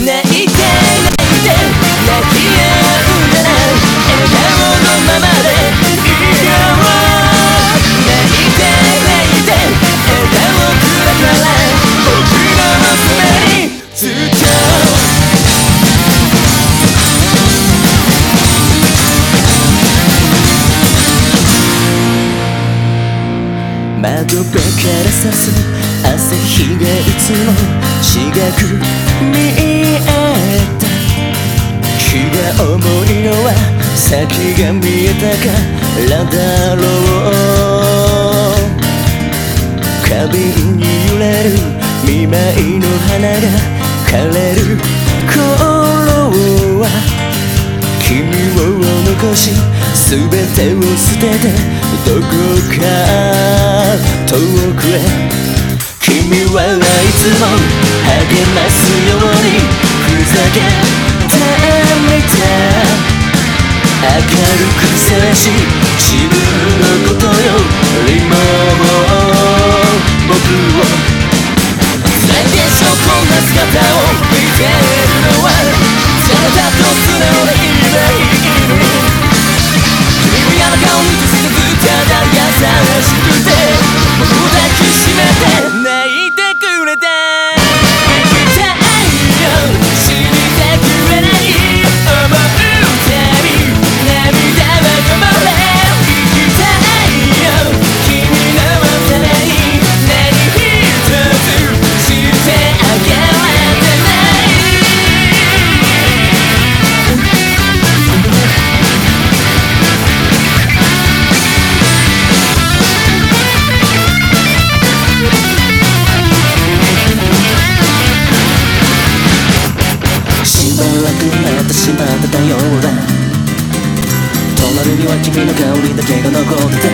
泣いて泣いて泣き合うなら笑顔のままでいいよ泣いて泣いて笑顔くれたら僕の娘にずっと窓辺からさす朝日がいつも先が見えたからだろう花瓶に揺れる見舞いの花が枯れる頃は君を残し全てを捨ててどこか遠くへ君はいつも励ますようにふざけ明るく接し自分のことよりも僕を辛いでしょこな姿を見ているのはそれだと素直なってしまってたようだ。隣には君の香りだけが残ってて。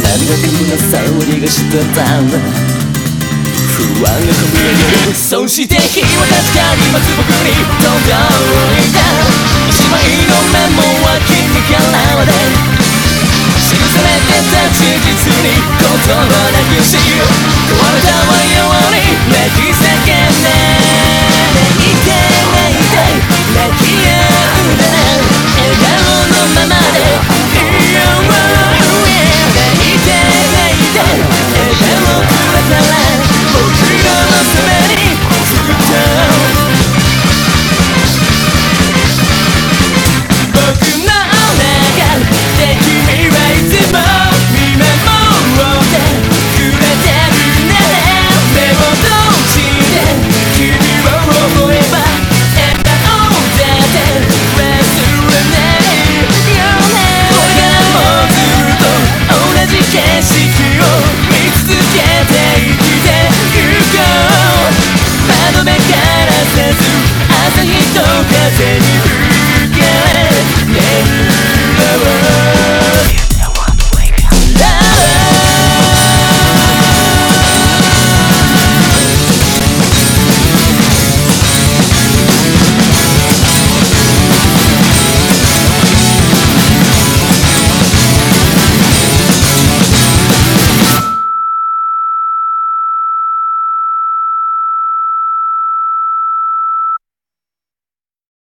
何が君の触りがしてたんだ。不安が込み上げる。そして日は確かにまず僕に届いた。一枚のメモは君からまで。記されてた事実に言葉なくしよう